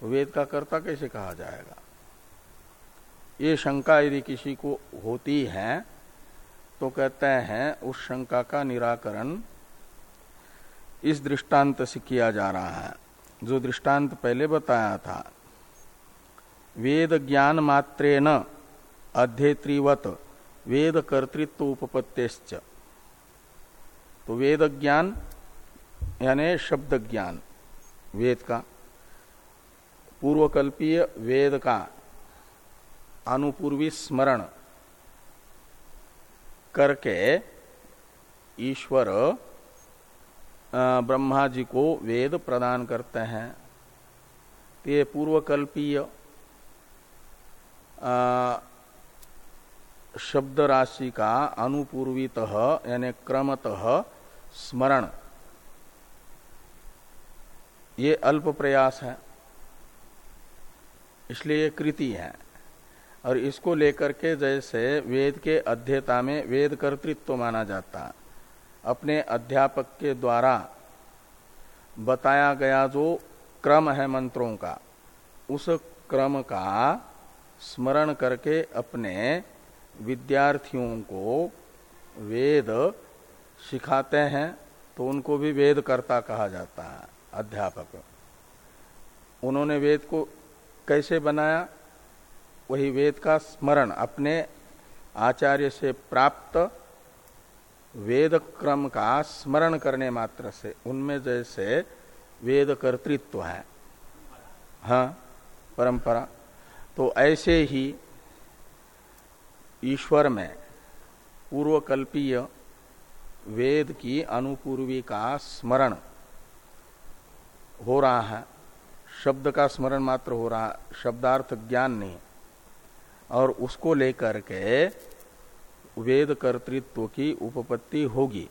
तो वेद का कर्ता कैसे कहा जाएगा? ये शंका यदि किसी को होती है तो कहते हैं उस शंका का निराकरण इस दृष्टांत से किया जा रहा है। जो दृष्टांत पहले बताया था। वेद ज्ञान मात्रेन अध्येत्रीवत, वेद कर्तृत्व उपपत्तिश्च तो वेद ज्ञान, यानी शब्द ज्ञान, वेद का। पूर्वकल्पीय वेद का अनुपूर्वी स्मरण करके ईश्वर ब्रह्मा जी को वेद प्रदान करते हैं। तो ये पूर्वकल्पीय शब्द राशि का अनुपूर्वित, यानी क्रमतः स्मरण। ये अल्प प्रयास है, इसलिए कृति है। और इसको लेकर के जैसे वेद के अध्यता में वेद कर्तृत्व माना जाता है। अपने अध्यापक के द्वारा बताया गया जो क्रम है मंत्रों का, उस क्रम का स्मरण करके अपने विद्यार्थियों को वेद सिखाते हैं तो उनको भी वेद कर्ता कहा जाता है, अध्यापक। उन्होंने वेद को कैसे बनाया? वही वेद का स्मरण अपने आचार्य से प्राप्त वेद क्रम का स्मरण करने मात्र से, उनमें जैसे वेद कर्तृत्व है। हाँ परंपरा। तो ऐसे ही ईश्वर में पूर्वकल्पीय वेद की अनुपूर्वी का स्मरण हो रहा है। शब्द का स्मरण मात्र हो रहा, शब्दार्थ ज्ञान नहीं। और उसको लेकर के वेद कर्तृत्व की उपपत्ति होगी।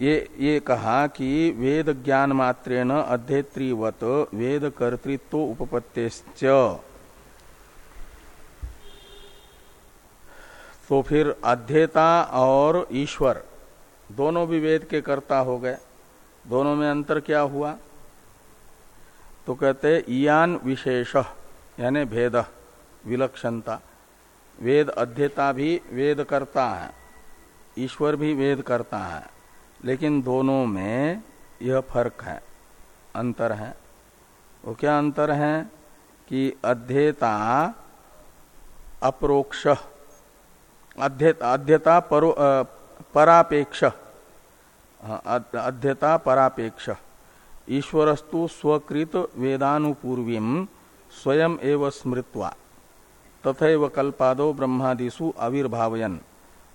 ये ये कहा कि वेद ज्ञान मात्रेण अध्येत्रीवत वेद कर्तृत्व उपपत्तिश्च। तो फिर अध्येता और ईश्वर, दोनों भी वेद के कर्ता हो गए। दोनों में अंतर क्या हुआ? तो कहते ईयान विशेष, यानी भेद। विलक्षणता। वेद अध्येता भी वेद करता है। ईश्वर भी वेद करता है। लेकिन दोनों में यह फ़र्क है। अंतर है। वो क्या अंतर है? कि अध्येता अप्रोक्ष। अध्यता परो परापेक्ष। अध्यता परापेक्ष। ईश्वरस्तु स्वकृत वेदानुपूर्वी स्वयं एव स्मृत्वा। तथैव कल्पादो ब्रह्मादिषु आविर्भावयन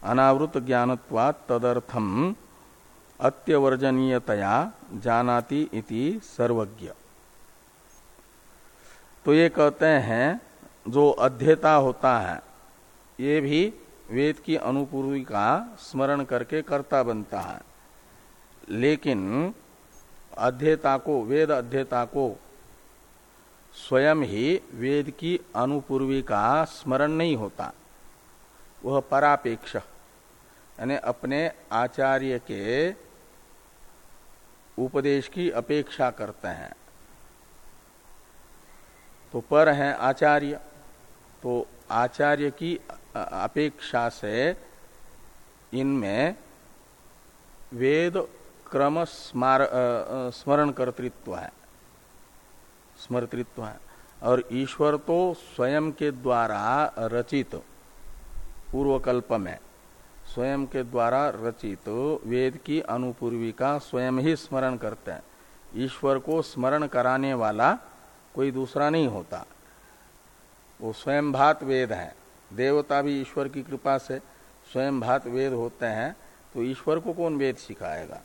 अनावृत ज्ञानत्वात् तदर्थम अत्यवर्जनीयतया जानाति इति सर्वज्ञ। तो ये कहते हैं, जो अध्येता होता है, ये भी वेद की अनुपूर्वी का स्मरण करके कर्ता बनता है। लेकिन अध्येता को, वेद अध्येता को स्वयं ही वेद की अनुपूर्वी का स्मरण नहीं होता। वह परापेक्ष, यानी अपने आचार्य के उपदेश की अपेक्षा करते हैं। तो पर है आचार्य तो आचार्य की अपेक्षा से इनमें वेद क्रम स्मरण कर्तृत्व है। स्मृतृत्व है। और ईश्वर तो स्वयं के द्वारा रचित, पूर्वकल्प में स्वयं के द्वारा रचित, वेद की अनुपूर्वी का स्वयं ही स्मरण करते हैं। ईश्वर को स्मरण कराने वाला कोई दूसरा नहीं होता। वो स्वयं भात वेद है। देवता भी ईश्वर की कृपा से स्वयं भात वेद होते हैं। तो ईश्वर को कौन वेद सिखाएगा?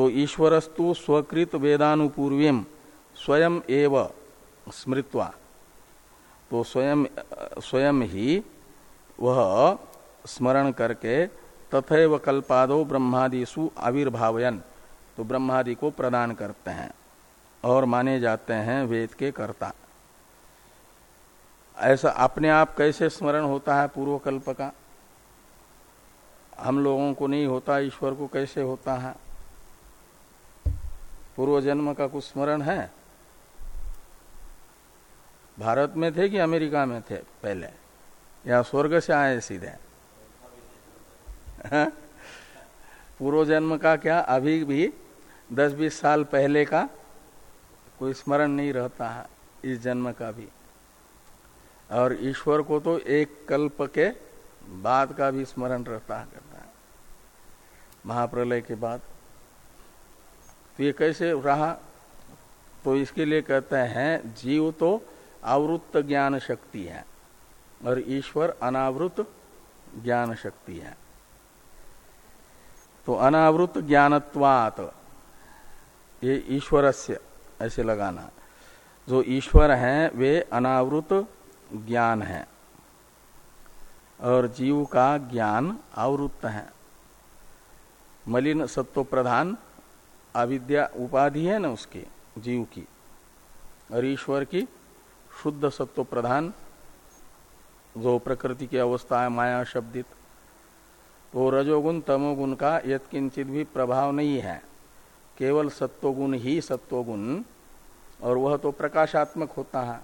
तो ईश्वरस्तु स्वकृत वेदानुपूर्वीम स्वयं एव स्मृत्वा। तो स्वयं स्वयं ही वह स्मरण करके तथैव कल्पादो ब्रह्मादिशु आविर्भावयन। तो ब्रह्मादि को प्रदान करते हैं और माने जाते हैं वेद के कर्ता। ऐसा अपने आप कैसे स्मरण होता है पूर्व कल्प का? हम लोगों को नहीं होता, ईश्वर को कैसे होता है? पूर्व जन्म का कुछ स्मरण है? भारत में थे कि अमेरिका में थे पहले? या स्वर्ग से आए सीधे? हाँ? पूर्व जन्म का क्या? अभी भी दस बीस साल पहले का कोई स्मरण नहीं रहता है इस जन्म का भी। और ईश्वर को तो एक कल्प के बाद का भी स्मरण रहता है करता है। महाप्रलय के बाद। तो ये कैसे रहा? तो इसके लिए कहते हैं, जीव तो आवृत्त ज्ञान शक्ति है और ईश्वर अनावृत ज्ञान शक्ति है। तो अनावृत ज्ञानत्वात, ये ईश्वर से ऐसे लगाना। जो ईश्वर हैं, वे अनावृत ज्ञान है और जीव का ज्ञान आवृत्त है। मलिन सत्व प्रधान अविद्या उपाधि है ना उसकी, जीव की। और ईश्वर की शुद्ध सत्व प्रधान, जो प्रकृति की अवस्था है, माया शब्दित। तो रजोगुण, तमोगुण का यत्किंचित भी प्रभाव नहीं है। केवल सत्वगुण ही सत्वगुण, और वह तो प्रकाशात्मक होता है।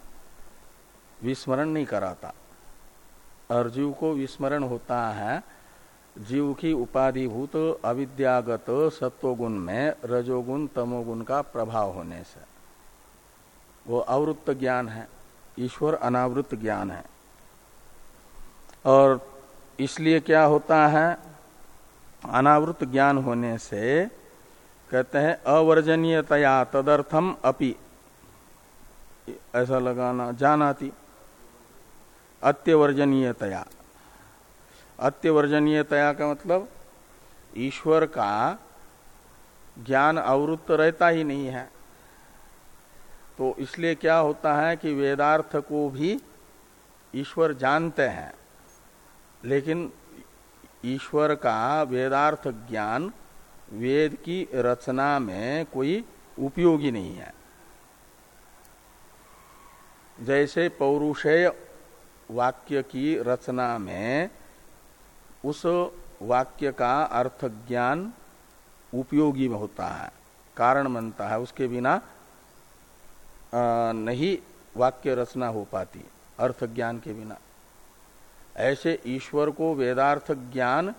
विस्मरण नहीं कराता। और को विस्मरण होता है जीव की उपाधिभूत अविद्यागत सत्वगुण में रजोगुण, तमोगुण का प्रभाव होने से। वो अवृत्त ज्ञान है, ईश्वर अनावृत ज्ञान है। और इसलिए क्या होता है अनावृत ज्ञान होने से कहते हैं, अवर्जनीयतया तदर्थम अपि। ऐसा लगाना, जानाती। अत्यवर्जनीयतया। अत्यवर्जनीयतया का मतलब ईश्वर का ज्ञान अवृत्त रहता ही नहीं है। तो इसलिए क्या होता है कि वेदार्थ को भी ईश्वर जानते हैं, लेकिन ईश्वर का वेदार्थ ज्ञान वेद की रचना में कोई उपयोगी नहीं है। जैसे पौरुषेय वाक्य की रचना में उस वाक्य का अर्थ ज्ञान उपयोगी होता है, कारण बनता है। उसके बिना नहीं वाक्य रचना हो पाती अर्थ ज्ञान के बिना। ऐसे ईश्वर को वेदार्थ ज्ञान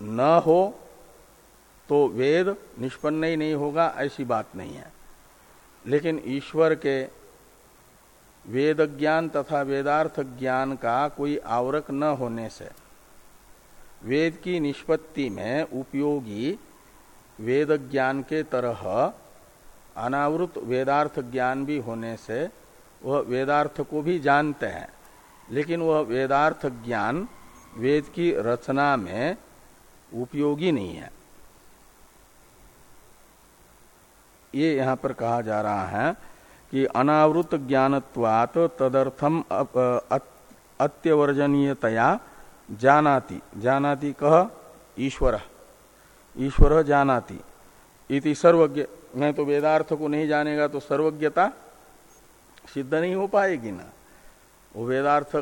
न हो तो वेद निष्पन्न ही नहीं होगा, ऐसी बात नहीं है। लेकिन ईश्वर के वेद ज्ञान तथा वेदार्थ ज्ञान का कोई आवरक न होने से वेद की निष्पत्ति में उपयोगी वेद ज्ञान के तरह अनावृत वेदार्थ ज्ञान भी होने से वह वेदार्थ को भी जानते हैं। लेकिन वह वेदार्थ ज्ञान वेद की रचना में उपयोगी नहीं है। ये यहाँ पर कहा जा रहा है कि अनावृत ज्ञानत्वात तदर्थम अत्यवर्जनीयतया जानाति। जानाति कह ईश्वर। ईश्वर जानाति। इति सर्वज्ञ मैं तो वेदार्थ को नहीं जानेगा तो सर्वज्ञता सिद्ध नहीं हो पाएगी ना। वो वेदार्थ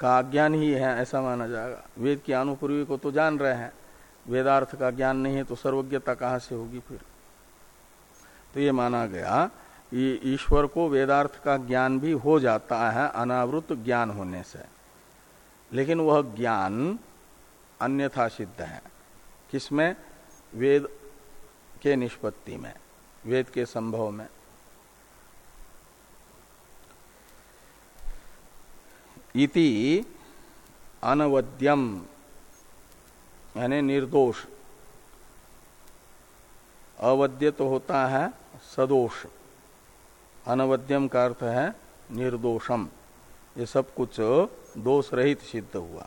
का अज्ञान ही है, ऐसा माना जाएगा। वेद की अनुपूर्वी को तो जान रहे हैं। वेदार्थ का ज्ञान नहीं है तो सर्वज्ञता कहाँ से होगी फिर? तो ये माना गया ईश्वर को वेदार्थ का ज्ञान भी हो जाता है अनावृत ज्ञान होने से। लेकिन वह ज्ञान अन्यथा सिद्ध है। किसमें? वेद के निष्पत्ति में, वेद के संभव में। इति अनवद्यम, यानी निर्दोष। अवद्य तो होता है सदोष। अनवद्यम का अर्थ है निर्दोषम। ये सब कुछ दोष रहित सिद्ध हुआ।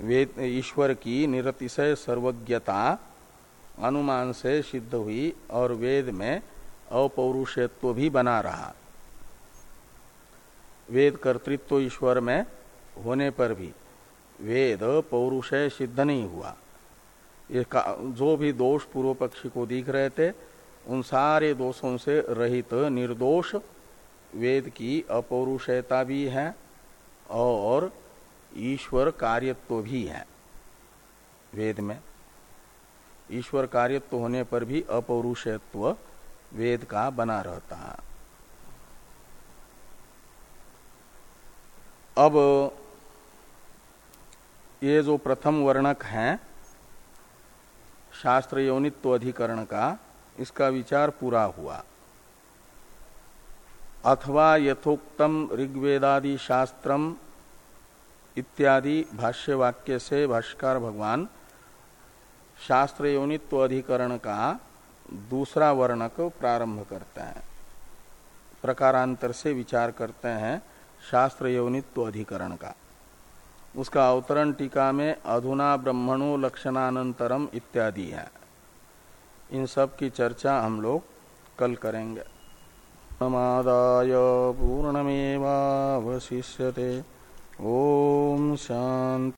वेद, ईश्वर की निरतिशय सर्वज्ञता अनुमान से सिद्ध हुई और वेद में अपौरुषत्व भी बना रहा। वेद कर्तृत्व ईश्वर में होने पर भी वेद पौरुषय सिद्ध नहीं हुआ। ये जो भी दोष पूर्व पक्षी को दिख रहे थे उन सारे दोषों से रहित निर्दोष वेद की अपौरुषयता भी है और ईश्वर कार्यत्व भी है। वेद में ईश्वर कार्यत्व होने पर भी अपौरुषत्व वेद का बना रहता है। अब ये जो प्रथम वर्णक है शास्त्र यौनित्व अधिकरण का इसका विचार पूरा हुआ। अथवा यथोक्तम ऋग्वेदादि शास्त्रम इत्यादि भाष्य वाक्य से भाष्कर भगवान शास्त्र योनित्व अधिकरण का दूसरा वर्णक प्रारंभ करते हैं। प्रकारांतर से विचार करते हैं शास्त्र योनित्व अधिकरण का। उसका अवतरण टीका में अधुना ब्रह्मणो लक्षणानंतरम इत्यादि है। इन सब की चर्चा हम लोग कल करेंगे। समादाय पूर्णमेवावशिष्यते। ओम शांति।